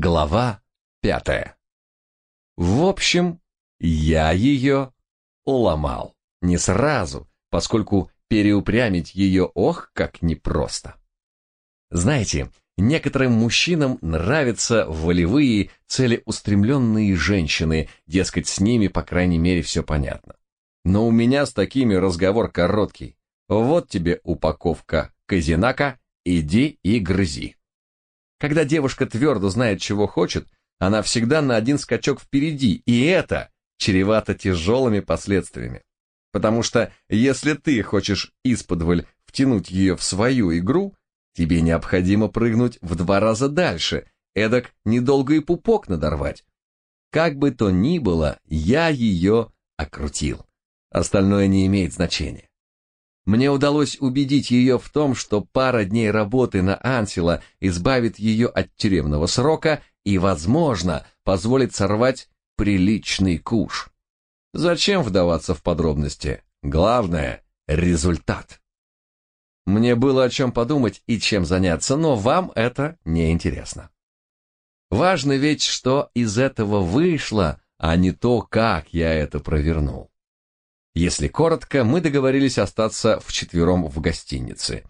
Глава пятая. В общем, я ее уломал. Не сразу, поскольку переупрямить ее ох, как непросто. Знаете, некоторым мужчинам нравятся волевые, целеустремленные женщины, дескать, с ними, по крайней мере, все понятно. Но у меня с такими разговор короткий. Вот тебе упаковка казинака, иди и грызи. Когда девушка твердо знает, чего хочет, она всегда на один скачок впереди, и это чревато тяжелыми последствиями. Потому что если ты хочешь исподволь втянуть ее в свою игру, тебе необходимо прыгнуть в два раза дальше, эдак недолго и пупок надорвать. Как бы то ни было, я ее окрутил. Остальное не имеет значения. Мне удалось убедить ее в том, что пара дней работы на Ансела избавит ее от тюремного срока и, возможно, позволит сорвать приличный куш. Зачем вдаваться в подробности? Главное – результат. Мне было о чем подумать и чем заняться, но вам это не интересно. Важно ведь, что из этого вышло, а не то, как я это провернул. Если коротко, мы договорились остаться вчетвером в гостинице.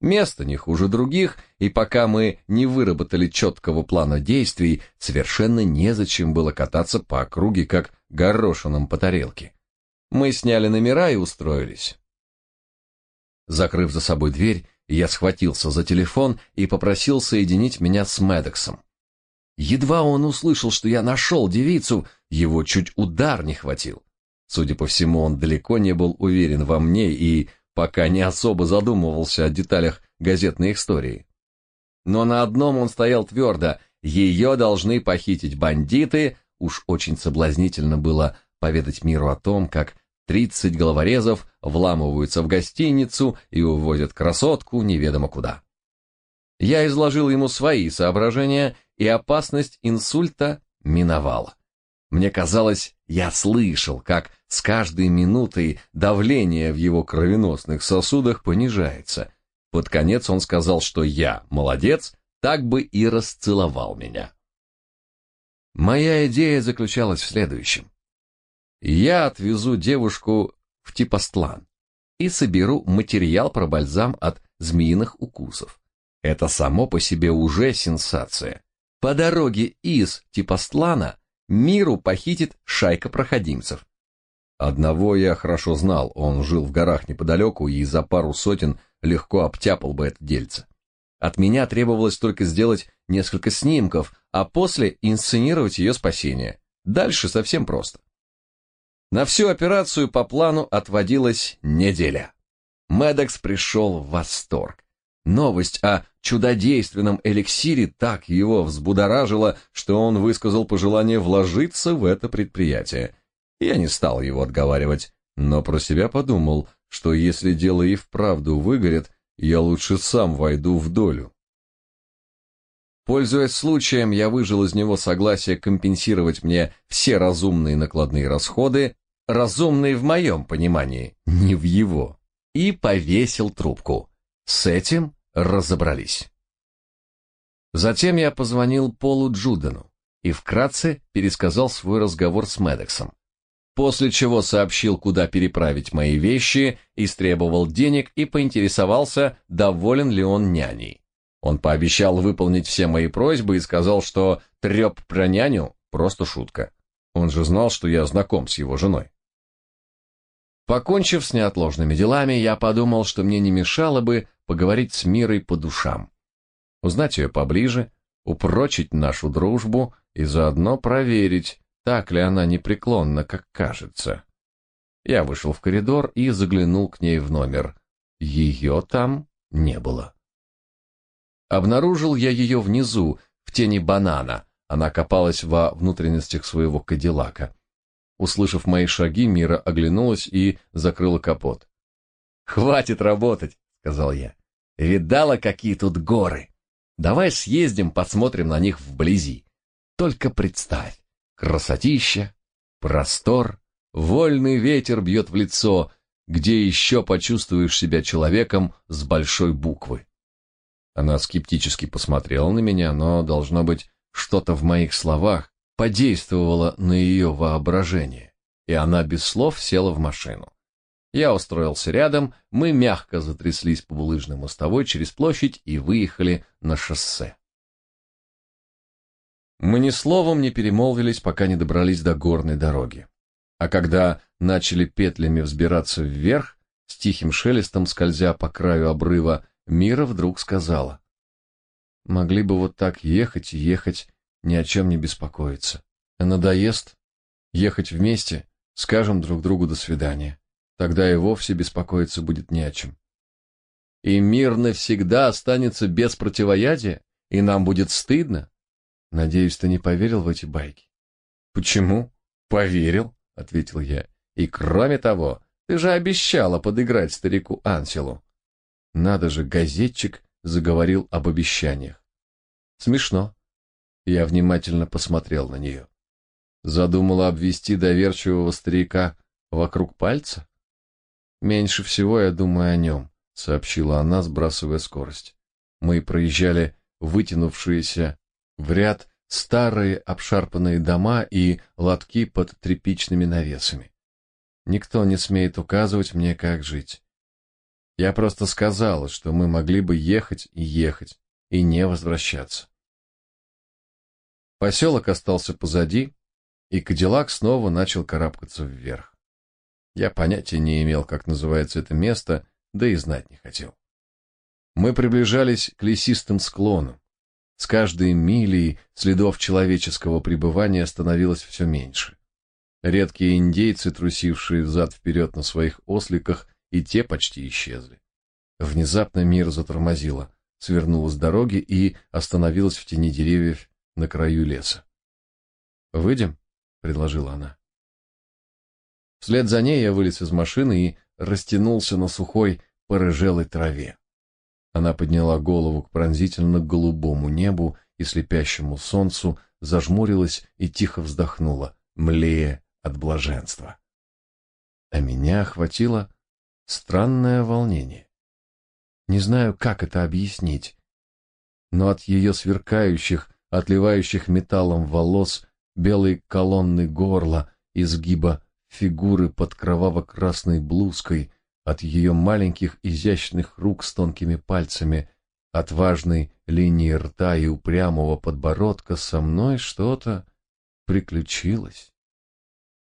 Место не хуже других, и пока мы не выработали четкого плана действий, совершенно незачем было кататься по округе, как горошином по тарелке. Мы сняли номера и устроились. Закрыв за собой дверь, я схватился за телефон и попросил соединить меня с Медексом. Едва он услышал, что я нашел девицу, его чуть удар не хватил. Судя по всему, он далеко не был уверен во мне и пока не особо задумывался о деталях газетной истории. Но на одном он стоял твердо, ее должны похитить бандиты, уж очень соблазнительно было поведать миру о том, как тридцать головорезов вламываются в гостиницу и увозят красотку неведомо куда. Я изложил ему свои соображения, и опасность инсульта миновала. Мне казалось, я слышал, как с каждой минутой давление в его кровеносных сосудах понижается. Под конец он сказал, что я молодец, так бы и расцеловал меня. Моя идея заключалась в следующем. Я отвезу девушку в Типостлан и соберу материал про бальзам от змеиных укусов. Это само по себе уже сенсация. По дороге из Типостлана миру похитит шайка проходимцев. Одного я хорошо знал, он жил в горах неподалеку и за пару сотен легко обтяпал бы это дельце. От меня требовалось только сделать несколько снимков, а после инсценировать ее спасение. Дальше совсем просто. На всю операцию по плану отводилась неделя. Медекс пришел в восторг. Новость о чудодейственном эликсире так его взбудоражила, что он высказал пожелание вложиться в это предприятие. Я не стал его отговаривать, но про себя подумал, что если дело и вправду выгорит, я лучше сам войду в долю. Пользуясь случаем, я выжил из него согласие компенсировать мне все разумные накладные расходы, разумные в моем понимании, не в его, и повесил трубку. С этим разобрались. Затем я позвонил Полу Джудену и вкратце пересказал свой разговор с Медексом после чего сообщил, куда переправить мои вещи, истребовал денег и поинтересовался, доволен ли он няней. Он пообещал выполнить все мои просьбы и сказал, что треп про няню – просто шутка. Он же знал, что я знаком с его женой. Покончив с неотложными делами, я подумал, что мне не мешало бы поговорить с Мирой по душам. Узнать ее поближе, упрочить нашу дружбу и заодно проверить, так ли она непреклонна, как кажется. Я вышел в коридор и заглянул к ней в номер. Ее там не было. Обнаружил я ее внизу, в тени банана. Она копалась во внутренностях своего кадиллака. Услышав мои шаги, Мира оглянулась и закрыла капот. «Хватит работать», — сказал я. «Видала, какие тут горы? Давай съездим, посмотрим на них вблизи. Только представь, Красотища, простор, вольный ветер бьет в лицо, где еще почувствуешь себя человеком с большой буквы. Она скептически посмотрела на меня, но, должно быть, Что-то в моих словах подействовало на ее воображение, и она без слов села в машину. Я устроился рядом, мы мягко затряслись по булыжной мостовой через площадь и выехали на шоссе. Мы ни словом не перемолвились, пока не добрались до горной дороги. А когда начали петлями взбираться вверх, с тихим шелестом скользя по краю обрыва, Мира вдруг сказала. «Могли бы вот так ехать и ехать, ни о чем не беспокоиться. Надоест ехать вместе, скажем друг другу до свидания. Тогда и вовсе беспокоиться будет не о чем. И мир навсегда останется без противоядия, и нам будет стыдно. Надеюсь, ты не поверил в эти байки. Почему? Поверил, ответил я. И кроме того, ты же обещала подыграть старику Анселу. Надо же, газетчик заговорил об обещаниях. Смешно. Я внимательно посмотрел на нее. Задумала обвести доверчивого старика вокруг пальца? Меньше всего я думаю о нем, сообщила она, сбрасывая скорость. Мы проезжали вытянувшиеся в ряд старые обшарпанные дома и лотки под тряпичными навесами. Никто не смеет указывать мне, как жить. Я просто сказала, что мы могли бы ехать и ехать, и не возвращаться. Поселок остался позади, и Кадиллак снова начал карабкаться вверх. Я понятия не имел, как называется это место, да и знать не хотел. Мы приближались к лесистым склонам. С каждой милей следов человеческого пребывания становилось все меньше. Редкие индейцы, трусившие взад-вперед на своих осликах, и те почти исчезли. Внезапно мир затормозило, свернуло с дороги и остановилось в тени деревьев на краю леса. «Выйдем?» — предложила она. Вслед за ней я вылез из машины и растянулся на сухой, порыжелой траве. Она подняла голову к пронзительно-голубому небу и слепящему солнцу, зажмурилась и тихо вздохнула, млея от блаженства. А меня охватило странное волнение. Не знаю, как это объяснить, но от ее сверкающих, отливающих металлом волос, белой колонны горла, изгиба фигуры под кроваво-красной блузкой, от ее маленьких изящных рук с тонкими пальцами, от важной линии рта и упрямого подбородка со мной что-то приключилось.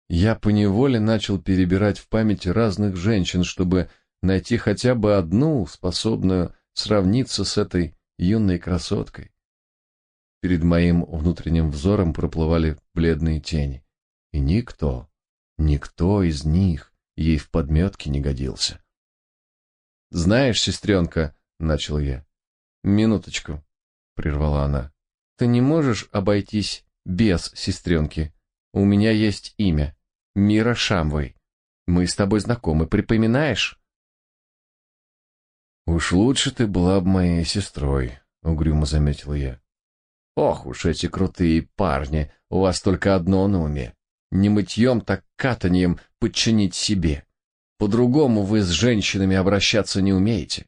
Я поневоле начал перебирать в памяти разных женщин, чтобы найти хотя бы одну, способную сравниться с этой юной красоткой. Перед моим внутренним взором проплывали бледные тени, и никто, Никто из них ей в подметке не годился. «Знаешь, сестренка», — начал я. «Минуточку», — прервала она. «Ты не можешь обойтись без сестренки. У меня есть имя. Мира Шамвой. Мы с тобой знакомы, припоминаешь?» «Уж лучше ты была бы моей сестрой», — угрюмо заметил я. «Ох уж эти крутые парни, у вас только одно на уме не мытьем, так катанием подчинить себе. По-другому вы с женщинами обращаться не умеете.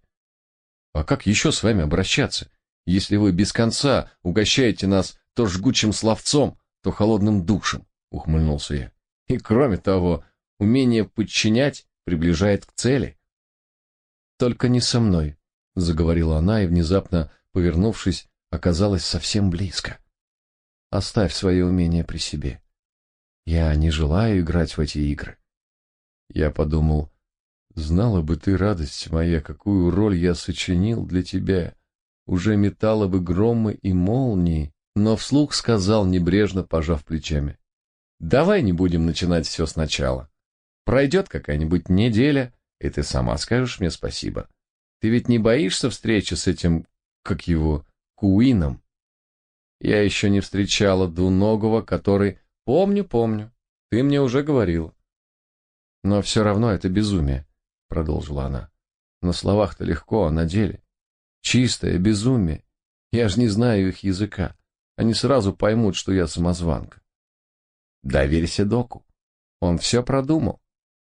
А как еще с вами обращаться, если вы без конца угощаете нас то жгучим словцом, то холодным душем, ухмыльнулся я. И кроме того, умение подчинять приближает к цели. Только не со мной, заговорила она и внезапно, повернувшись, оказалась совсем близко. Оставь свое умение при себе. Я не желаю играть в эти игры. Я подумал, знала бы ты, радость моя, какую роль я сочинил для тебя, уже метала бы громы и молнии, но вслух сказал, небрежно пожав плечами. Давай не будем начинать все сначала. Пройдет какая-нибудь неделя, и ты сама скажешь мне спасибо. Ты ведь не боишься встречи с этим, как его, Куином? Я еще не встречала двуногого, который Помню, помню. Ты мне уже говорил. Но все равно это безумие, продолжила она. На словах-то легко, а на деле чистое безумие. Я же не знаю их языка. Они сразу поймут, что я самозванка. Доверься доку. Он все продумал.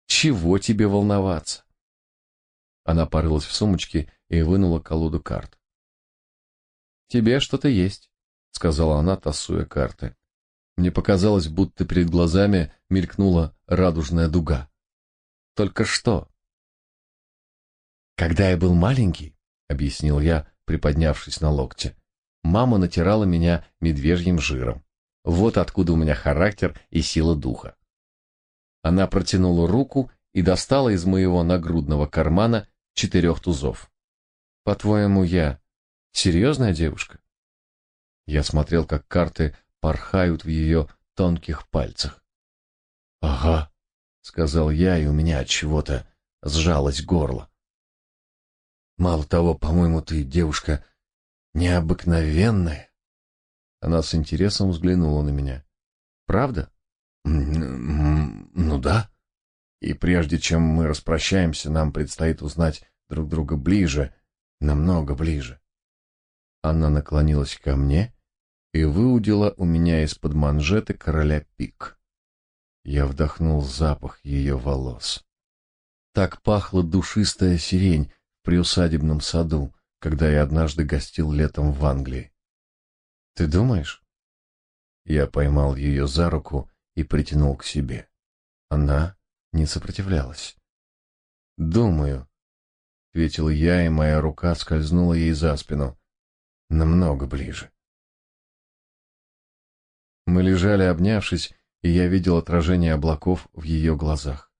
Чего тебе волноваться? Она порылась в сумочке и вынула колоду карт. Тебе что-то есть. сказала она, тасуя карты. Мне показалось, будто перед глазами мелькнула радужная дуга. Только что? Когда я был маленький, объяснил я, приподнявшись на локте, мама натирала меня медвежьим жиром. Вот откуда у меня характер и сила духа. Она протянула руку и достала из моего нагрудного кармана четырех тузов. По-твоему, я серьезная девушка? Я смотрел, как карты порхают в ее тонких пальцах. Ага, сказал я, и у меня от чего-то сжалось горло. Мало того, по-моему, ты девушка необыкновенная. Она с интересом взглянула на меня. Правда? Ну да. И прежде чем мы распрощаемся, нам предстоит узнать друг друга ближе, намного ближе. Она наклонилась ко мне и выудила у меня из-под манжеты короля пик. Я вдохнул запах ее волос. Так пахла душистая сирень в приусадебном саду, когда я однажды гостил летом в Англии. Ты думаешь? Я поймал ее за руку и притянул к себе. Она не сопротивлялась. Думаю, ответил я, и моя рука скользнула ей за спину, намного ближе. Мы лежали, обнявшись, и я видел отражение облаков в ее глазах.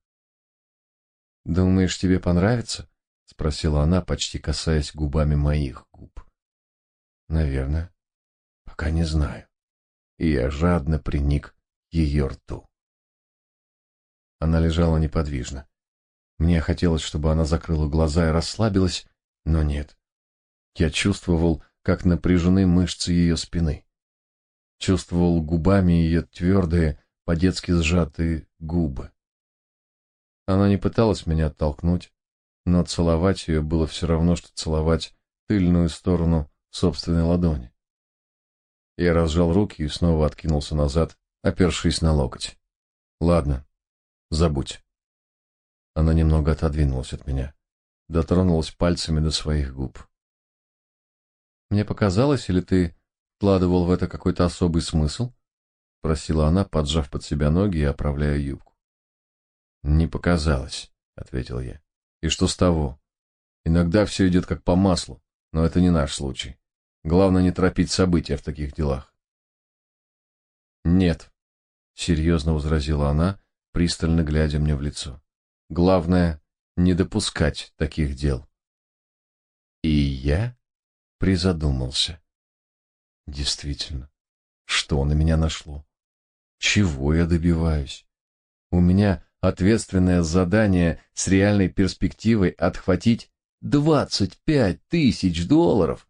Думаешь, тебе понравится? спросила она, почти касаясь губами моих губ. Наверное. Пока не знаю. И я жадно приник ее рту. Она лежала неподвижно. Мне хотелось, чтобы она закрыла глаза и расслабилась, но нет. Я чувствовал, как напряжены мышцы ее спины. Чувствовал губами ее твердые, по-детски сжатые губы. Она не пыталась меня оттолкнуть, но целовать ее было все равно, что целовать тыльную сторону собственной ладони. Я разжал руки и снова откинулся назад, опершись на локоть. Ладно, забудь. Она немного отодвинулась от меня, дотронулась пальцами до своих губ. Мне показалось, или ты вкладывал в это какой-то особый смысл? спросила она, поджав под себя ноги и оправляя юбку. Не показалось, ответил я. И что с того? Иногда все идет как по маслу, но это не наш случай. Главное не торопить события в таких делах. Нет, серьезно возразила она, пристально глядя мне в лицо. Главное не допускать таких дел. И я призадумался. Действительно, что на меня нашло? Чего я добиваюсь? У меня ответственное задание с реальной перспективой отхватить двадцать пять тысяч долларов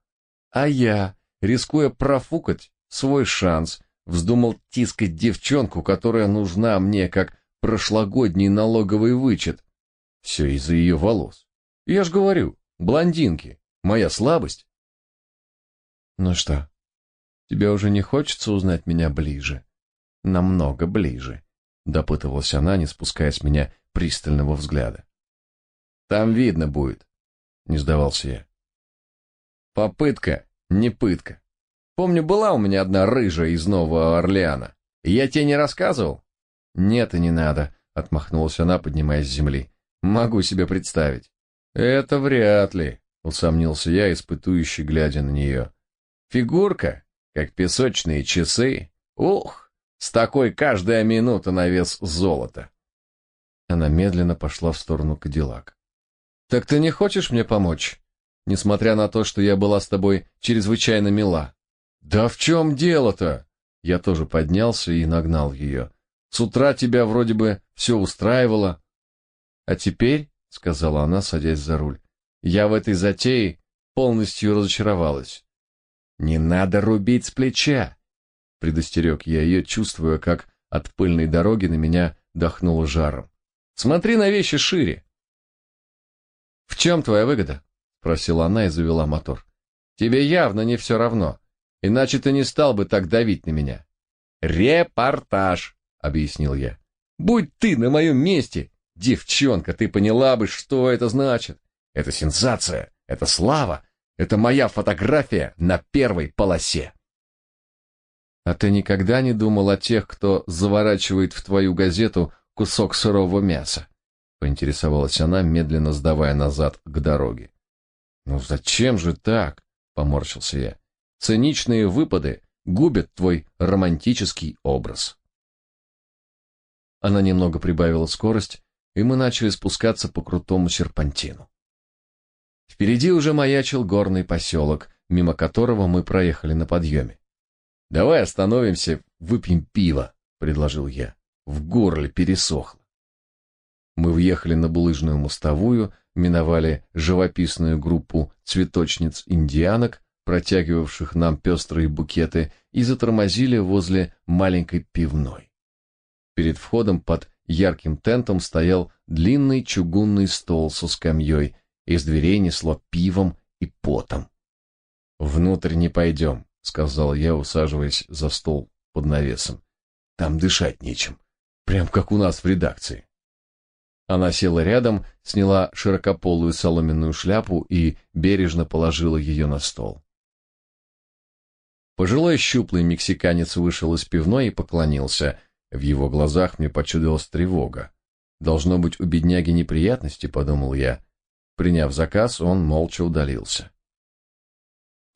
а я, рискуя профукать свой шанс, вздумал тискать девчонку, которая нужна мне как прошлогодний налоговый вычет. Все из-за ее волос. Я ж говорю, блондинки, моя слабость. Ну что, тебе уже не хочется узнать меня ближе? Намного ближе, допытывалась она, не спуская с меня пристального взгляда. Там видно будет, не сдавался я. Попытка, не пытка. Помню, была у меня одна рыжая из Нового Орлеана. Я тебе не рассказывал? Нет, и не надо, отмахнулась она, поднимаясь с земли. Могу себе представить. Это вряд ли, усомнился я, испытующе глядя на нее. Фигурка, как песочные часы. Ух, с такой каждая минута на вес золота. Она медленно пошла в сторону Кадиллак. Так ты не хочешь мне помочь? несмотря на то, что я была с тобой чрезвычайно мила. Да в чем дело-то? Я тоже поднялся и нагнал ее. С утра тебя вроде бы все устраивало. А теперь, сказала она, садясь за руль, я в этой затее полностью разочаровалась. Не надо рубить с плеча, предостерег я ее, чувствуя, как от пыльной дороги на меня дохнуло жаром. Смотри на вещи шире. В чем твоя выгода? спросила она и завела мотор. Тебе явно не все равно, иначе ты не стал бы так давить на меня. Репортаж, объяснил я. Будь ты на моем месте, девчонка, ты поняла бы, что это значит. Это сенсация, это слава, это моя фотография на первой полосе. А ты никогда не думал о тех, кто заворачивает в твою газету кусок сырого мяса? Поинтересовалась она, медленно сдавая назад к дороге. Ну зачем же так? Поморщился я. Циничные выпады губят твой романтический образ. Она немного прибавила скорость, и мы начали спускаться по крутому серпантину. Впереди уже маячил горный поселок, мимо которого мы проехали на подъеме. Давай остановимся, выпьем пиво, предложил я. В горле пересохло. Мы въехали на булыжную мостовую, миновали живописную группу цветочниц-индианок, протягивавших нам пестрые букеты, и затормозили возле маленькой пивной. Перед входом под ярким тентом стоял длинный чугунный стол со скамьей, из дверей несло пивом и потом. «Внутрь не пойдем», сказал я, усаживаясь за стол под навесом. Там дышать нечем, прям как у нас в редакции. Она села рядом, сняла широкополую соломенную шляпу и бережно положила ее на стол. Пожилой щуплый мексиканец вышел из пивной и поклонился. В его глазах мне почудилась тревога. Должно быть, у бедняги неприятности, подумал я. Приняв заказ, он молча удалился.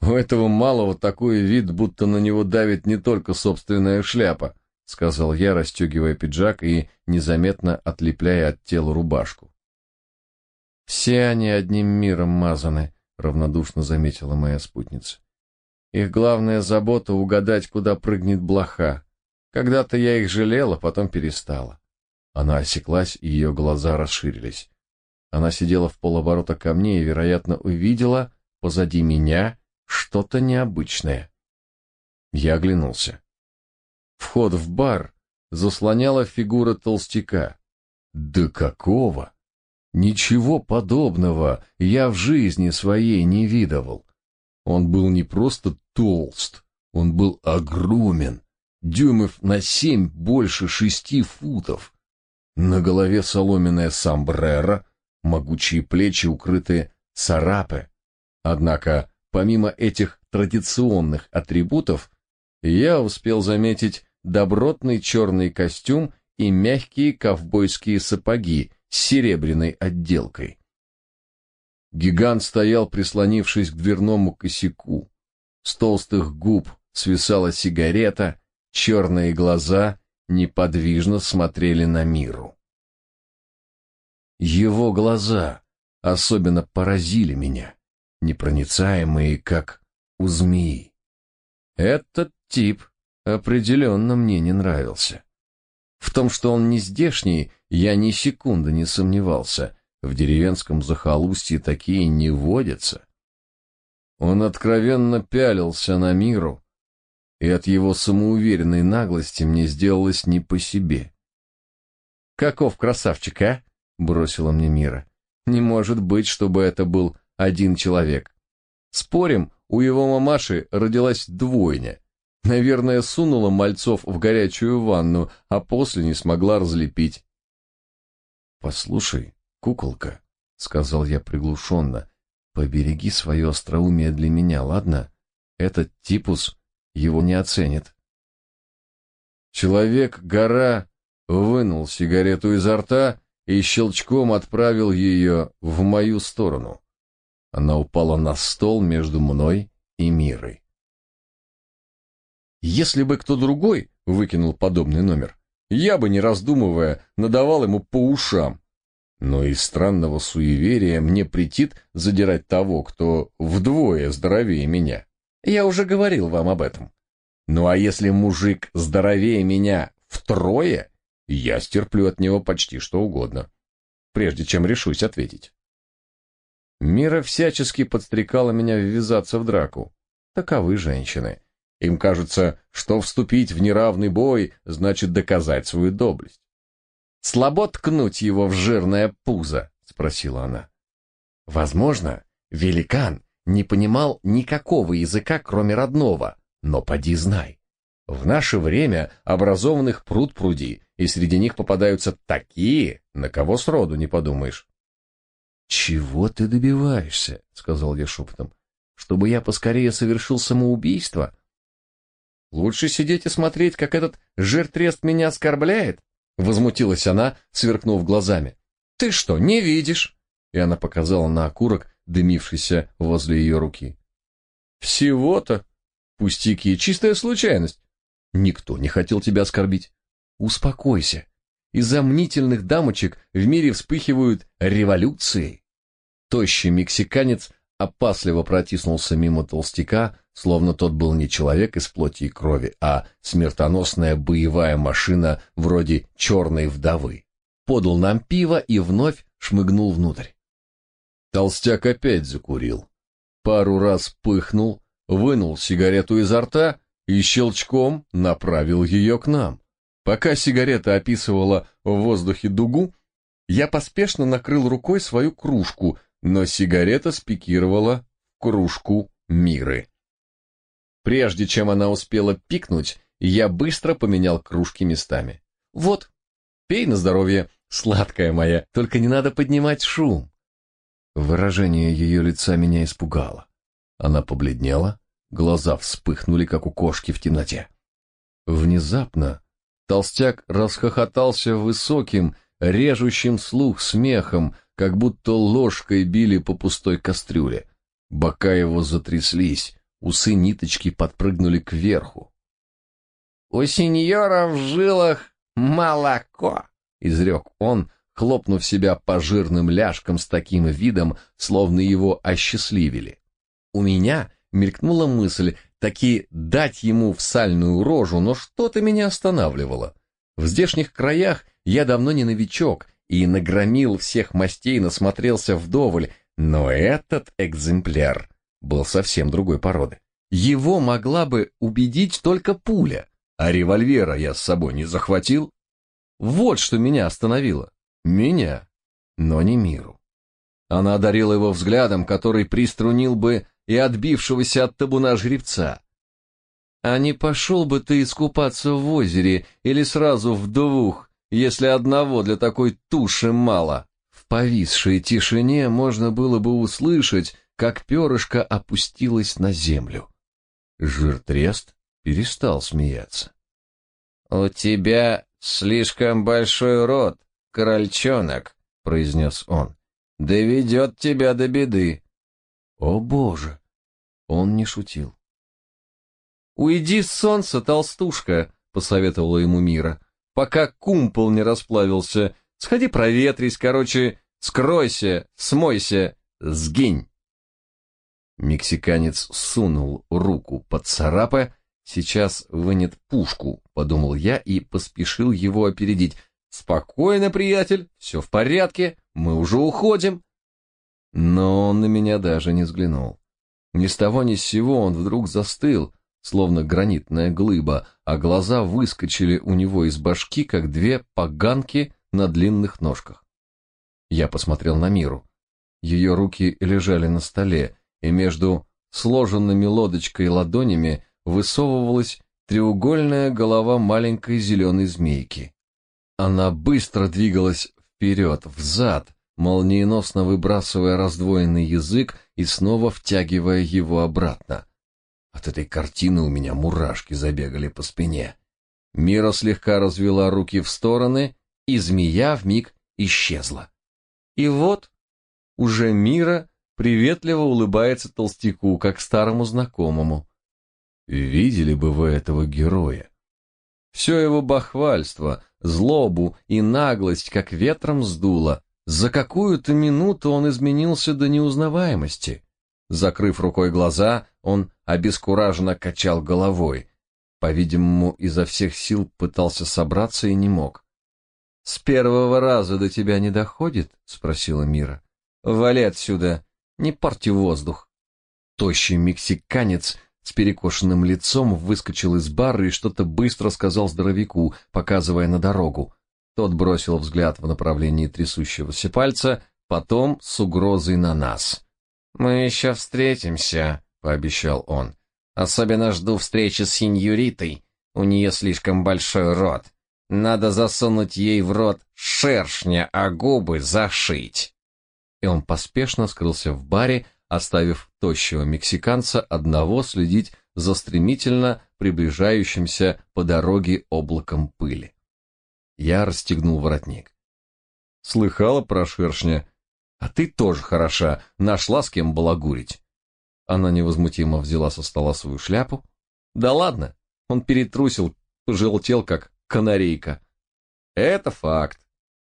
У этого малого такой вид, будто на него давит не только собственная шляпа, сказал я, расстегивая пиджак и незаметно отлепляя от тела рубашку. Все они одним миром мазаны, равнодушно заметила моя спутница. Их главная забота угадать, куда прыгнет блоха. Когда-то я их жалела, потом перестала. Она осеклась, и ее глаза расширились. Она сидела в полоборота ко мне и, вероятно, увидела позади меня что-то необычное. Я оглянулся. Вход в бар заслоняла фигура толстяка. Да какого? Ничего подобного я в жизни своей не видывал. Он был не просто толст, он был огромен, дюймов на семь больше шести футов. На голове соломенная сомбреро, могучие плечи укрыты сарапе. Однако Помимо этих традиционных атрибутов, я успел заметить добротный черный костюм и мягкие ковбойские сапоги с серебряной отделкой. Гигант стоял, прислонившись к дверному косяку. С толстых губ свисала сигарета, черные глаза неподвижно смотрели на миру. Его глаза особенно поразили меня непроницаемые, как у змеи. Этот тип определенно мне не нравился. В том, что он не здешний, я ни секунды не сомневался. В деревенском захолустье такие не водятся. Он откровенно пялился на миру, и от его самоуверенной наглости мне сделалось не по себе. «Каков красавчик, а?» — бросила мне Мира. «Не может быть, чтобы это был один человек. Спорим, у его мамаши родилась двойня. Наверное, сунула мальцов в горячую ванну, а после не смогла разлепить. «Послушай, куколка», — сказал я приглушенно, — «побереги свое остроумие для меня, ладно? Этот типус его не оценит». Человек-гора вынул сигарету изо рта и щелчком отправил ее в мою сторону. Она упала на стол между мной и Мирой. Если бы кто другой выкинул подобный номер, я бы, не раздумывая, надавал ему по ушам. Но из странного суеверия мне претит задирать того, кто вдвое здоровее меня. Я уже говорил вам об этом. Ну а если мужик здоровее меня втрое, я стерплю от него почти что угодно, прежде чем решусь ответить. Мира всячески подстрекала меня ввязаться в драку. Таковы женщины. Им кажется, что вступить в неравный бой значит доказать свою доблесть. «Слабо ткнуть его в жирное пузо?» — спросила она. Возможно, великан не понимал никакого языка, кроме родного, но поди знай. В наше время образованных пруд пруди, и среди них попадаются такие, на кого сроду не подумаешь. «Чего ты добиваешься?» — сказал я шепотом. «Чтобы я поскорее совершил самоубийство?» Лучше сидеть и смотреть, как этот жертрест меня оскорбляет? Возмутилась она, сверкнув глазами. Ты что, не видишь? И она показала на окурок, дымившийся возле ее руки. Всего-то пустяки, чистая случайность. Никто не хотел тебя оскорбить. Успокойся. Из-за мнительных дамочек в мире вспыхивают революции. Тощий мексиканец опасливо протиснулся мимо толстяка, словно тот был не человек из плоти и крови, а смертоносная боевая машина вроде черной вдовы. Подал нам пиво и вновь шмыгнул внутрь. Толстяк опять закурил. Пару раз пыхнул, вынул сигарету изо рта и щелчком направил ее к нам. Пока сигарета описывала в воздухе дугу, я поспешно накрыл рукой свою кружку — но сигарета спикировала в кружку Миры. Прежде чем она успела пикнуть, я быстро поменял кружки местами. Вот, пей на здоровье, сладкая моя, только не надо поднимать шум. Выражение ее лица меня испугало. Она побледнела, глаза вспыхнули, как у кошки в темноте. Внезапно толстяк расхохотался высоким, режущим слух смехом, как будто ложкой били по пустой кастрюле. Бока его затряслись, усы ниточки подпрыгнули кверху. «У сеньора в жилах молоко!» — изрек он, хлопнув себя по жирным ляжкам с таким видом, словно его осчастливили. У меня мелькнула мысль таки дать ему в сальную рожу, но что-то меня останавливало. В здешних краях я давно не новичок и нагромил всех мастей, насмотрелся вдоволь, но этот экземпляр был совсем другой породы. Его могла бы убедить только пуля, а револьвера я с собой не захватил. Вот что меня остановило. Меня, но не миру. Она одарила его взглядом, который приструнил бы и отбившегося от табуна жеребца. А не пошел бы ты искупаться в озере или сразу в двух, если одного для такой туши мало. В повисшей тишине можно было бы услышать, как перышко опустилось на землю. Жиртрест перестал смеяться. — У тебя слишком большой рот, крольчонок, — произнес он. — Доведет тебя до беды. — О, Боже! Он не шутил. — Уйди с солнца, толстушка, — посоветовала ему Мира пока кумпол не расплавился. Сходи проветрись, короче, скройся, смойся, сгинь. Мексиканец сунул руку под царапа, сейчас вынет пушку, подумал я и поспешил его опередить. Спокойно, приятель, все в порядке, мы уже уходим. Но он на меня даже не взглянул. Ни с того ни с сего он вдруг застыл, словно гранитная глыба, а глаза выскочили у него из башки, как две поганки на длинных ножках. Я посмотрел на Миру. Ее руки лежали на столе, и между сложенными лодочкой ладонями высовывалась треугольная голова маленькой зеленой змейки. Она быстро двигалась вперед, взад, молниеносно выбрасывая раздвоенный язык и снова втягивая его обратно. От этой картины у меня мурашки забегали по спине. Мира слегка развела руки в стороны, и змея вмиг исчезла. И вот уже Мира приветливо улыбается толстяку, как старому знакомому. Видели бы вы этого героя? Все его бахвальство, злобу и наглость как ветром сдуло. За какую-то минуту он изменился до неузнаваемости. Закрыв рукой глаза, он обескураженно качал головой. По-видимому, изо всех сил пытался собраться и не мог. «С первого раза до тебя не доходит?» — спросила Мира. «Вали отсюда, не порти воздух». Тощий мексиканец с перекошенным лицом выскочил из бара и что-то быстро сказал здоровяку, показывая на дорогу. Тот бросил взгляд в направлении трясущегося пальца, потом с угрозой на нас. «Мы еще встретимся», — пообещал он. «Особенно жду встречи с сеньоритой. У нее слишком большой рот. Надо засунуть ей в рот шершня, а губы зашить». И он поспешно скрылся в баре, оставив тощего мексиканца одного следить за стремительно приближающимся по дороге облаком пыли. Я расстегнул воротник. Слыхала про шершня? А ты тоже хороша, нашла с кем балагурить. Она невозмутимо взяла со стола свою шляпу. Да ладно, он перетрусил, пожелтел, как канарейка. Это факт.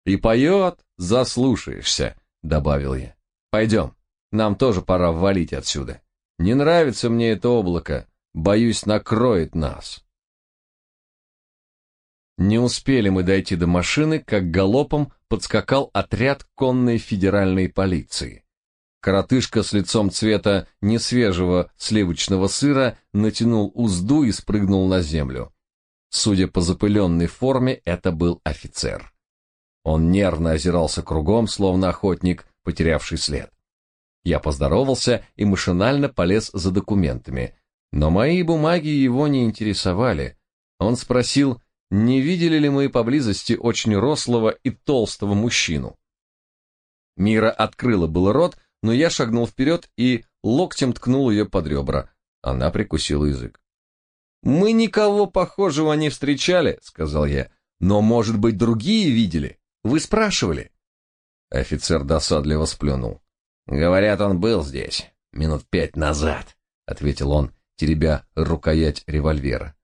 И поет, заслушаешься, добавил я. Пойдем, нам тоже пора валить отсюда. Не нравится мне это облако, боюсь, накроет нас. Не успели мы дойти до машины, как галопом подскакал отряд конной федеральной полиции. Коротышка с лицом цвета несвежего сливочного сыра натянул узду и спрыгнул на землю. Судя по запыленной форме, это был офицер. Он нервно озирался кругом, словно охотник, потерявший след. Я поздоровался и машинально полез за документами, но мои бумаги его не интересовали. Он спросил, не видели ли мы поблизости очень рослого и толстого мужчину. Мира открыла был рот, но я шагнул вперед и локтем ткнул ее под ребра. Она прикусила язык. «Мы никого похожего не встречали», — сказал я. «Но, может быть, другие видели? Вы спрашивали?» Офицер досадливо сплюнул. «Говорят, он был здесь минут пять назад», — ответил он, теребя рукоять револьвера.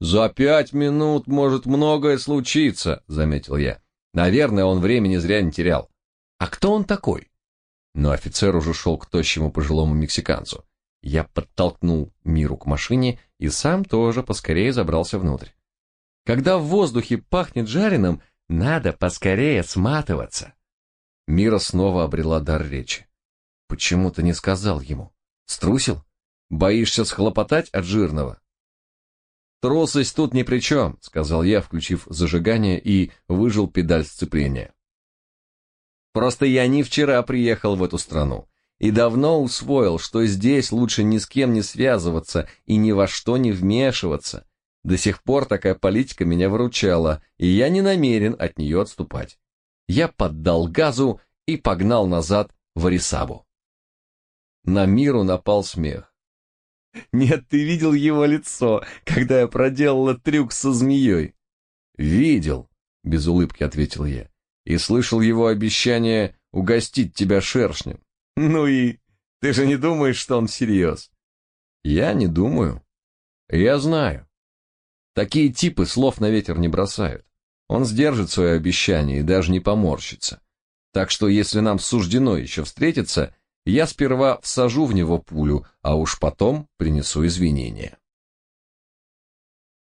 «За пять минут может многое случиться», — заметил я. «Наверное, он времени зря не терял». «А кто он такой?» Но офицер уже шел к тощему пожилому мексиканцу. Я подтолкнул Миру к машине и сам тоже поскорее забрался внутрь. Когда в воздухе пахнет жареным, надо поскорее сматываться. Мира снова обрела дар речи. Почему ты не сказал ему? Струсил? Боишься схлопотать от жирного? Трусость тут ни при чем, сказал я, включив зажигание и выжил педаль сцепления. Просто я не вчера приехал в эту страну и давно усвоил, что здесь лучше ни с кем не связываться и ни во что не вмешиваться. До сих пор такая политика меня выручала, и я не намерен от нее отступать. Я поддал газу и погнал назад в Арисабу. На миру напал смех. Нет, ты видел его лицо, когда я проделала трюк со змеей? Видел, без улыбки ответил я, и слышал его обещание угостить тебя шершнем. Ну и ты же не думаешь, что он всерьез? Я не думаю. Я знаю. Такие типы слов на ветер не бросают. Он сдержит свое обещание и даже не поморщится. Так что если нам суждено еще встретиться, я сперва всажу в него пулю, а уж потом принесу извинения.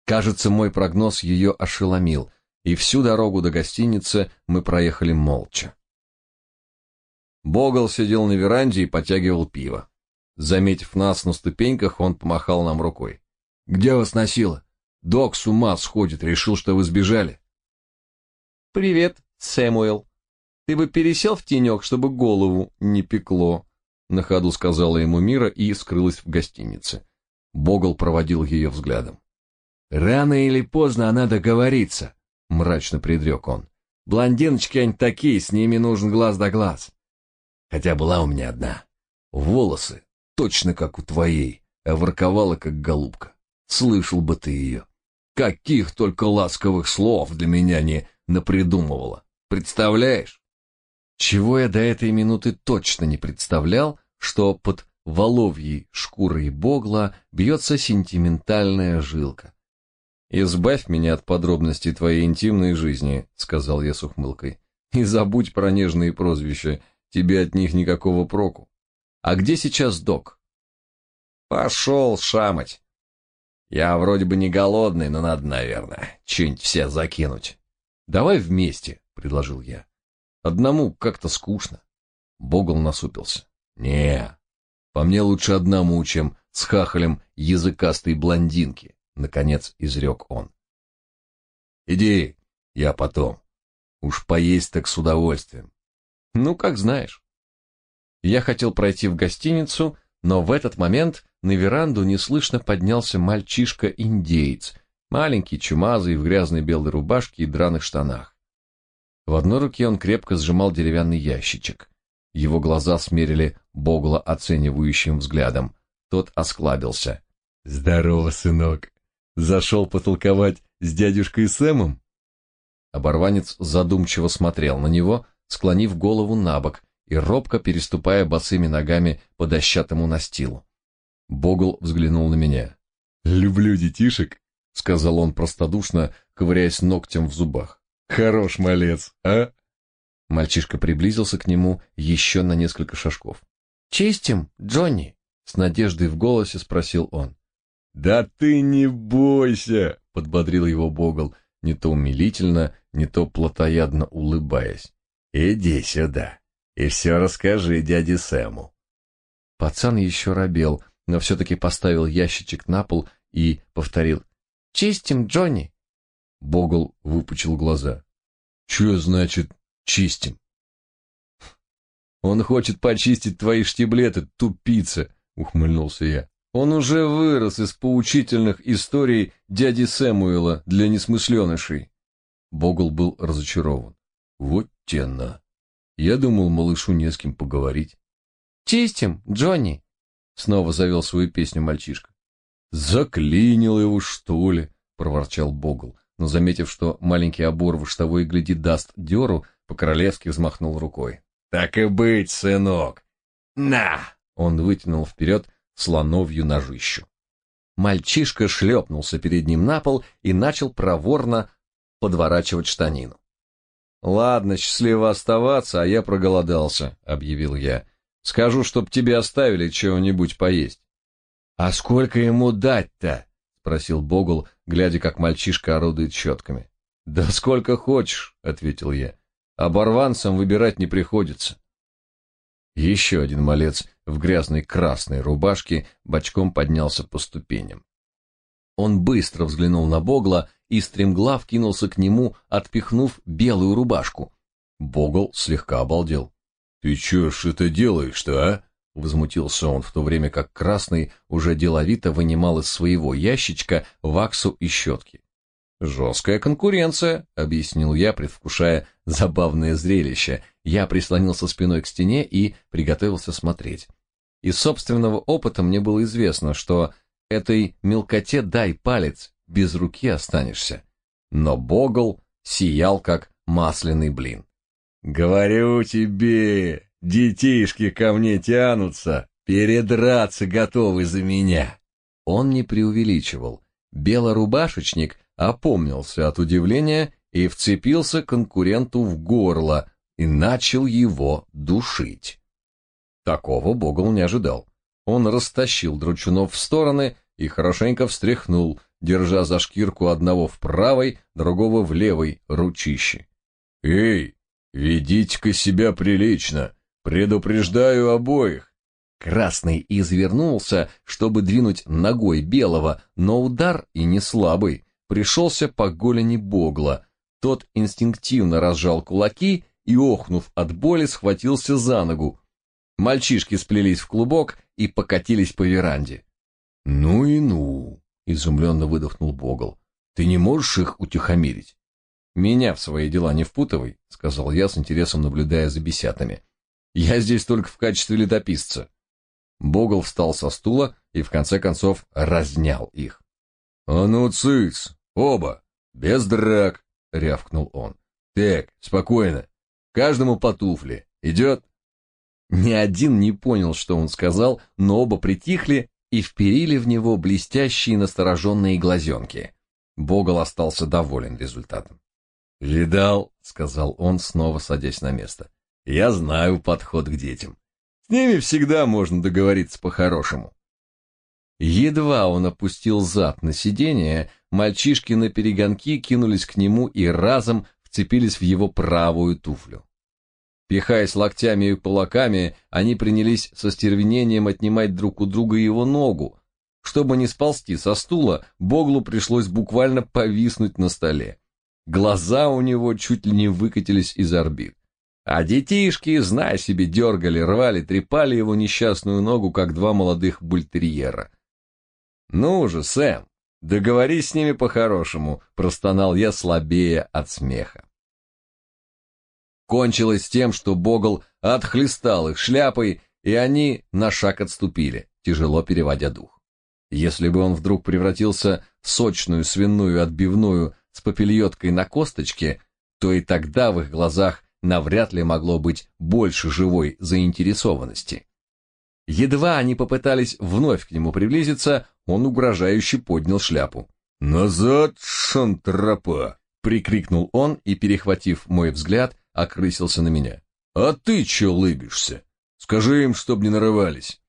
Кажется, мой прогноз ее ошеломил, и всю дорогу до гостиницы мы проехали молча. Богл сидел на веранде и потягивал пиво. Заметив нас на ступеньках, он помахал нам рукой. «Где вас носило? Док с ума сходит, решил, что вы сбежали». «Привет, Сэмуэл», ты бы пересел в тенек, чтобы голову не пекло, на ходу сказала ему Мира и скрылась в гостинице. Богл проводил ее взглядом. Рано или поздно она договорится, мрачно предрек он. Блондиночки они такие, с ними нужен глаз да глаз. Хотя была у меня одна. Волосы точно как у твоей, а ворковала как голубка. Слышал бы ты ее. Каких только ласковых слов для меня не напридумывала. Представляешь? Чего я до этой минуты точно не представлял, что под воловьей шкурой богла бьется сентиментальная жилка. «Избавь меня от подробностей твоей интимной жизни», — сказал я с ухмылкой, — «и забудь про нежные прозвища, тебе от них никакого проку. А где сейчас док?» «Пошел шамать. Я вроде бы не голодный, но надо, наверное, что-нибудь все закинуть». «Давай вместе», — предложил я. Одному как-то скучно. Богл насупился. Не, по мне лучше одному, чем с хахалем языкастой блондинки, наконец изрек он. Иди, я потом. Уж поесть так с удовольствием. Ну, как знаешь. Я хотел пройти в гостиницу, но в этот момент на веранду неслышно поднялся мальчишка-индеец, маленький, чумазый, в грязной белой рубашке и драных штанах. В одной руке он крепко сжимал деревянный ящичек. Его глаза смерили Богла оценивающим взглядом. Тот осклабился. Здорово, сынок. Зашел потолковать с дядюшкой Сэмом? Оборванец задумчиво смотрел на него, склонив голову на бок и робко переступая босыми ногами по дощатому настилу. Богл взглянул на меня. «Люблю детишек», — сказал он простодушно, ковыряясь ногтем в зубах. «Хорош малец, а?» Мальчишка приблизился к нему еще на несколько шажков. «Чистим, Джонни?» — с надеждой в голосе спросил он. «Да ты не бойся!» — подбодрил его Богл, не то умилительно, не то плотоядно улыбаясь. «Иди сюда и все расскажи дяде Сэму». Пацан еще робел, но все-таки поставил ящичек на пол и повторил «Чистим, Джонни!» Богл выпучил глаза. «Че значит чистим?» «Он хочет почистить твои штиблеты, тупица!» — ухмыльнулся я. Он уже вырос из поучительных историй дяди Сэмуэла для несмышленышей. Богл был разочарован. Вот тена. Я думал, малышу не с кем поговорить. «Чистим, Джонни!» — снова завел свою песню мальчишка. «Заклинил его, что ли?» — проворчал Богл, но, заметив, что маленький обор во штовой гляди даст дёру, по-королевски взмахнул рукой. «Так и быть, сынок! На!» Он вытянул вперед слоновью ножищу. Мальчишка шлепнулся перед ним на пол и начал проворно подворачивать штанину. «Ладно, счастливо оставаться, а я проголодался», — объявил я. «Скажу, чтоб тебе оставили чего-нибудь поесть». «А сколько ему дать-то?» — спросил Богул, глядя, как мальчишка орудует щетками. «Да сколько хочешь», — ответил я. «Оборванцам выбирать не приходится». Еще один малец в грязной красной рубашке бочком поднялся по ступеням. Он быстро взглянул на Богла и стремглав кинулся к нему, отпихнув белую рубашку. Богл слегка обалдел. «Ты чё ж это делаешь-то, а?» — возмутился он, в то время как Красный уже деловито вынимал из своего ящичка ваксу и щетки. «Жесткая конкуренция», — объяснил я, предвкушая забавное зрелище. Я прислонился спиной к стене и приготовился смотреть. Из собственного опыта мне было известно, что этой мелкоте дай палец, без руки останешься. Но Богл сиял, как масляный блин. «Говорю тебе, детишки ко мне тянутся, передраться готовы за меня». Он не преувеличивал. Белорубашечник опомнился от удивления и вцепился конкуренту в горло и начал его душить. Такого Богол не ожидал. Он растащил дручунов в стороны и хорошенько встряхнул, держа за шкирку одного в правой, другого в левой ручище. «Эй, ведите-ка себя прилично! Предупреждаю обоих!» Красный извернулся, чтобы двинуть ногой белого, но удар и не слабый пришелся по голени Богла. Тот инстинктивно разжал кулаки и, охнув от боли, схватился за ногу. Мальчишки сплелись в клубок и покатились по веранде. «Ну и ну!» — изумленно выдохнул Богл. «Ты не можешь их утихомирить?» «Меня в свои дела не впутывай», — сказал я с интересом, наблюдая за бесятами. «Я здесь только в качестве летописца». Богл встал со стула и, в конце концов, разнял их. «А ну, цыц! Оба! Без драк!» — рявкнул он. «Так, спокойно. Каждому по туфле. Идет?» Ни один не понял, что он сказал, но оба притихли и вперили в него блестящие настороженные глазенки. Богол остался доволен результатом. «Видал», — сказал он, снова садясь на место. «Я знаю подход к детям. С ними всегда можно договориться по-хорошему. Едва он опустил зад на сиденье, мальчишки на перегонки кинулись к нему и разом вцепились в его правую туфлю. Пихаясь локтями и кулаками, они принялись со стервенением отнимать друг у друга его ногу. Чтобы не сползти со стула, Боглу пришлось буквально повиснуть на столе. Глаза у него чуть ли не выкатились из орбит. А детишки, зная себе, дергали, рвали, трепали его несчастную ногу, как два молодых бультерьера. «Ну же, Сэм, договорись с ними по-хорошему», — простонал я слабее от смеха. Кончилось тем, что Богл отхлестал их шляпой, и они на шаг отступили, тяжело переводя дух. Если бы он вдруг превратился в сочную свиную отбивную с попельоткой на косточке, то и тогда в их глазах навряд ли могло быть больше живой заинтересованности. Едва они попытались вновь к нему приблизиться, он угрожающе поднял шляпу. «Назад, шантропа!» — прикрикнул он и, перехватив мой взгляд, окрысился на меня. «А ты че лыбишься? Скажи им, чтоб не нарывались!»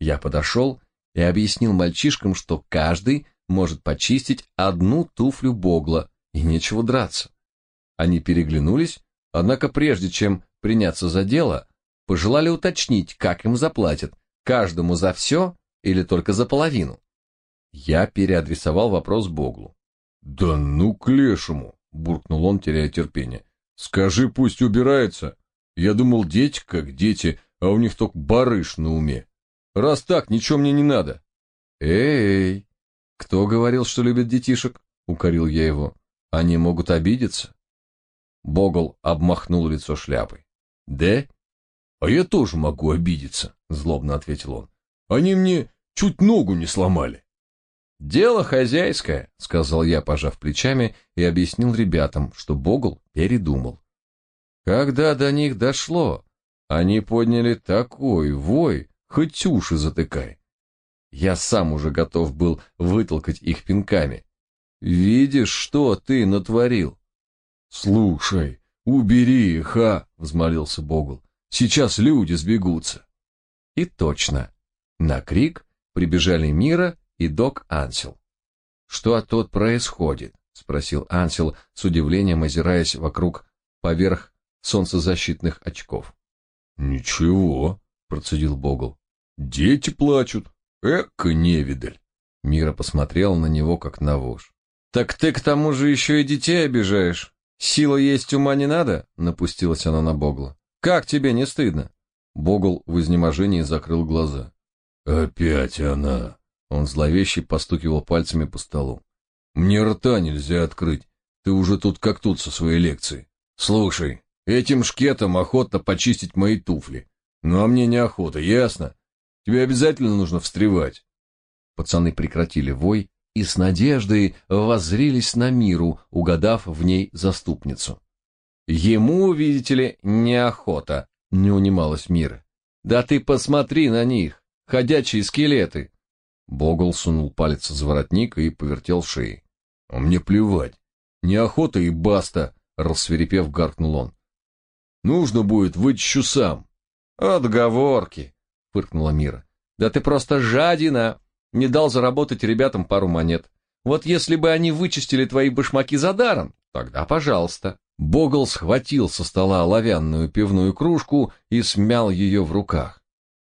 Я подошел и объяснил мальчишкам, что каждый может почистить одну туфлю Богла, и нечего драться. Они переглянулись, однако прежде чем приняться за дело, пожелали уточнить, как им заплатят, каждому за все или только за половину. Я переадресовал вопрос Боглу. «Да ну к лешему!» — буркнул он, теряя терпение. «Скажи, пусть убирается. Я думал, дети как дети, а у них только барыш на уме. Раз так, ничего мне не надо». «Эй, кто говорил, что любит детишек?» — укорил я его. «Они могут обидеться». Богл обмахнул лицо шляпой. «Да? А я тоже могу обидеться», — злобно ответил он. «Они мне чуть ногу не сломали». «Дело хозяйское», — сказал я, пожав плечами, и объяснил ребятам, что Богл передумал. Когда до них дошло, они подняли такой вой, хоть уши затыкай. Я сам уже готов был вытолкать их пинками. «Видишь, что ты натворил?» «Слушай, убери их, а!» — взмолился Богл. «Сейчас люди сбегутся». И точно. На крик прибежали Мира и док Ансел. «Что тут происходит?» — спросил Ансел с удивлением, озираясь вокруг поверх солнцезащитных очков. «Ничего», — процедил Богл. «Дети плачут. Эка невидаль». Мира посмотрел на него, как на вож. «Так ты к тому же еще и детей обижаешь. Сила есть, ума не надо?» — напустилась она на Богла. «Как тебе не стыдно?» Богл в изнеможении закрыл глаза. «Опять она!» Он зловеще постукивал пальцами по столу. «Мне рта нельзя открыть. Ты уже тут как тут со своей лекцией. Слушай, этим шкетом охота почистить мои туфли. Ну а мне неохота, ясно? Тебе обязательно нужно встревать». Пацаны прекратили вой и с надеждой воззрились на миру, угадав в ней заступницу. Ему, видите ли, неохота, не унималась мира. Да ты посмотри на них, ходячие скелеты. Богл сунул палец за воротник и повертел шеей. А мне плевать. Неохота и баста, рассверепев, гаркнул он. Нужно будет, вычищу сам. Отговорки, фыркнула Мира. Да ты просто жадина не дал заработать ребятам пару монет. Вот если бы они вычистили твои башмаки за даром, тогда пожалуйста. Богл схватил со стола оловянную пивную кружку и смял ее в руках.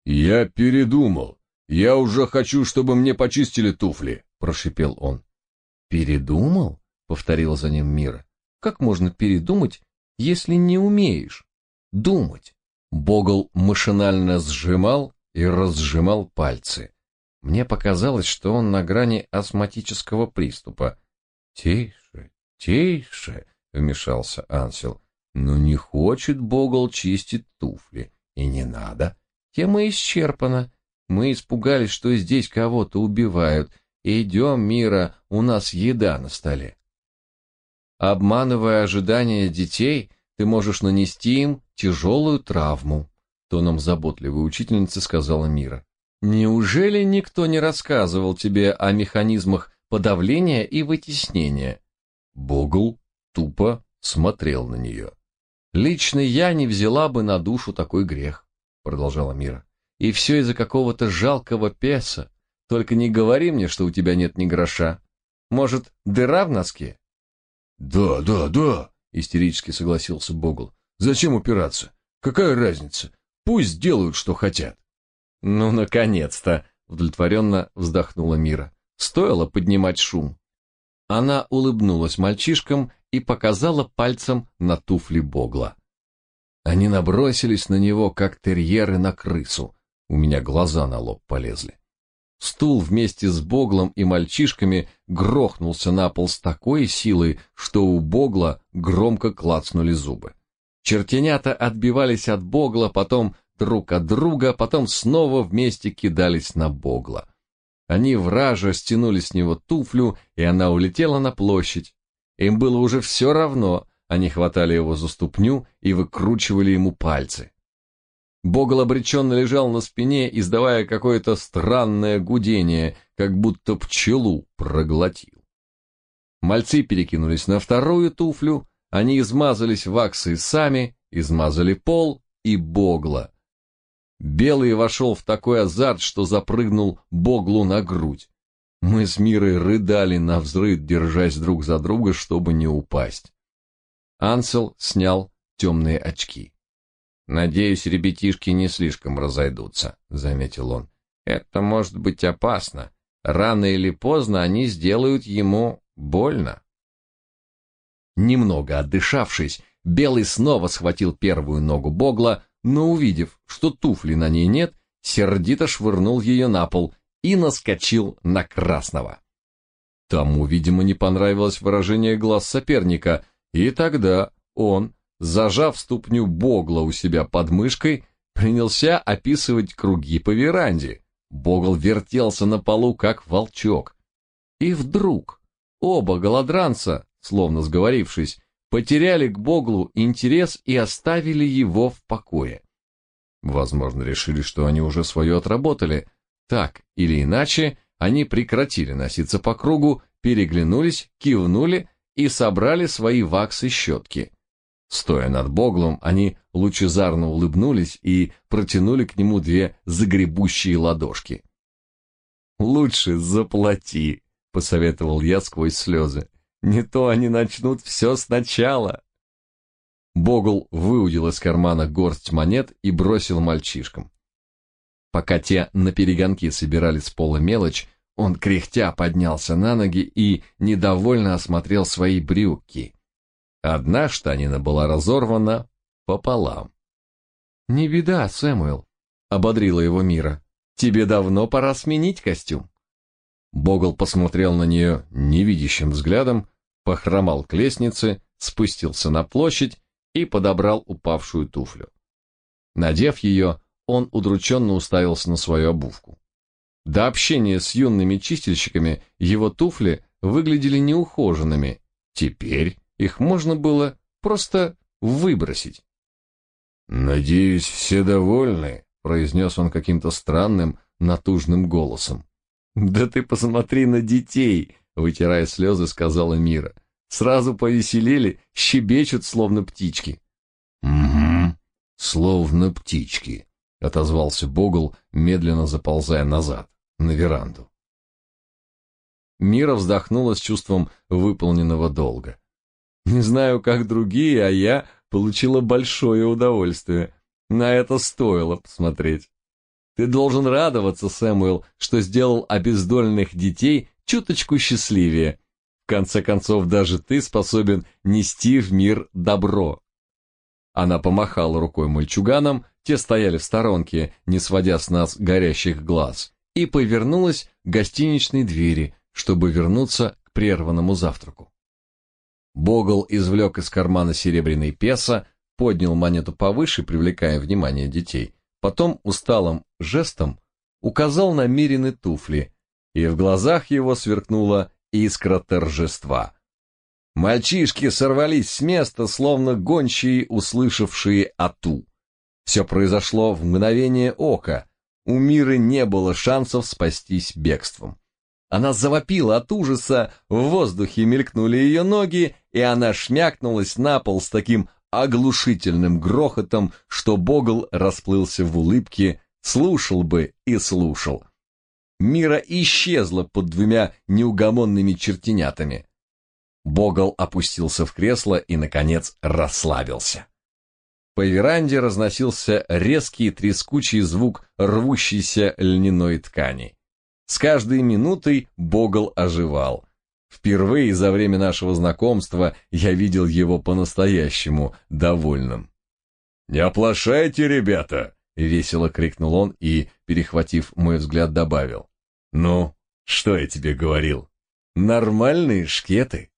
Я передумал. Я уже хочу, чтобы мне почистили туфли, прошипел он. Передумал? повторил за ним Мира. Как можно передумать, если не умеешь думать? Богл машинально сжимал и разжимал пальцы. Мне показалось, что он на грани астматического приступа. «Тише, тише!» — вмешался Ансел. «Но не хочет Богол чистить туфли. И не надо. Тема исчерпана. Мы испугались, что здесь кого-то убивают. Идем, Мира, у нас еда на столе». Обманывая ожидания детей, ты можешь нанести им тяжелую травму, тоном заботливой учительницы сказала Мира. Неужели никто не рассказывал тебе о механизмах подавления и вытеснения? Богл тупо смотрел на нее. Лично я не взяла бы на душу такой грех, продолжала Мира. И все из-за какого-то жалкого песа. Только не говори мне, что у тебя нет ни гроша. Может, дыра в носке? Да, да, да, истерически согласился Богл. Зачем упираться? Какая разница? Пусть делают, что хотят. Ну, наконец-то, удовлетворенно вздохнула Мира. Стоило поднимать шум. Она улыбнулась мальчишкам и показала пальцем на туфли Богла. Они набросились на него, как терьеры на крысу. У меня глаза на лоб полезли. Стул вместе с Боглом и мальчишками грохнулся на пол с такой силой, что у Богла громко клацнули зубы. Чертенята отбивались от Богла, потом друг от друга, потом снова вместе кидались на Богла. Они вража стянули с него туфлю, и она улетела на площадь. Им было уже все равно, они хватали его за ступню и выкручивали ему пальцы. Богол обреченно лежал на спине, издавая какое-то странное гудение, как будто пчелу проглотил. Мальцы перекинулись на вторую туфлю, они измазались ваксой сами, измазали пол и Богла. Белый вошел в такой азарт, что запрыгнул Боглу на грудь. Мы с Мирой рыдали на взрыв, держась друг за друга, чтобы не упасть. Ансел снял темные очки. «Надеюсь, ребятишки не слишком разойдутся», — заметил он. «Это может быть опасно. Рано или поздно они сделают ему больно». Немного отдышавшись, Белый снова схватил первую ногу Богла, но увидев, что туфли на ней нет, сердито швырнул ее на пол и наскочил на Красного. Тому, видимо, не понравилось выражение глаз соперника, и тогда он, зажав ступню Богла у себя под мышкой, принялся описывать круги по веранде. Богл вертелся на полу, как волчок. И вдруг оба голодранца, словно сговорившись, потеряли к Боглу интерес и оставили его в покое. Возможно, решили, что они уже свое отработали. Так или иначе, они прекратили носиться по кругу, переглянулись, кивнули и собрали свои ваксы-щетки. Стоя над Боглом, они лучезарно улыбнулись и протянули к нему две загребущие ладошки. «Лучше заплати», — посоветовал я сквозь слезы. «Не то они начнут все сначала». Богл выудил из кармана горсть монет и бросил мальчишкам. Пока те на перегонки собирали с пола мелочь, он кряхтя поднялся на ноги и недовольно осмотрел свои брюки. Одна штанина была разорвана пополам. «Не беда, Сэмуэл», — ободрила его Мира. «Тебе давно пора сменить костюм». Богл посмотрел на нее невидящим взглядом, похромал к лестнице, спустился на площадь и подобрал упавшую туфлю. Надев ее, он удрученно уставился на свою обувку. До общения с юными чистильщиками его туфли выглядели неухоженными. Теперь их можно было просто выбросить. «Надеюсь, все довольны», — произнес он каким-то странным, натужным голосом. «Да ты посмотри на детей!» — вытирая слезы, сказала Мира. «Сразу повеселели, щебечут, словно птички». «Угу, словно птички», — отозвался Богл, медленно заползая назад на веранду. Мира вздохнула с чувством выполненного долга. Не знаю, как другие, а я получила большое удовольствие. На это стоило посмотреть. Ты должен радоваться, Сэмуэл, что сделал обездоленных детей чуточку счастливее. В конце концов, даже ты способен нести в мир добро. Она помахала рукой мальчуганам, те стояли в сторонке, не сводя с нас горящих глаз и повернулась к гостиничной двери, чтобы вернуться к прерванному завтраку. Богл извлек из кармана серебряный песо, поднял монету повыше, привлекая внимание детей, потом усталым жестом указал на Мирины туфли, и в глазах его сверкнула искра торжества. Мальчишки сорвались с места, словно гончие, услышавшие ату. Все произошло в мгновение ока, у Миры не было шансов спастись бегством. Она завопила от ужаса, в воздухе мелькнули ее ноги, и она шмякнулась на пол с таким оглушительным грохотом, что Богл расплылся в улыбке, слушал бы и слушал. Мира исчезла под двумя неугомонными чертенятами. Богл опустился в кресло и, наконец, расслабился. По веранде разносился резкий трескучий звук рвущейся льняной ткани. С каждой минутой Богл оживал. Впервые за время нашего знакомства я видел его по-настоящему довольным. «Не оплошайте, ребята!» — весело крикнул он и, перехватив мой взгляд, добавил. «Ну, что я тебе говорил? Нормальные шкеты!»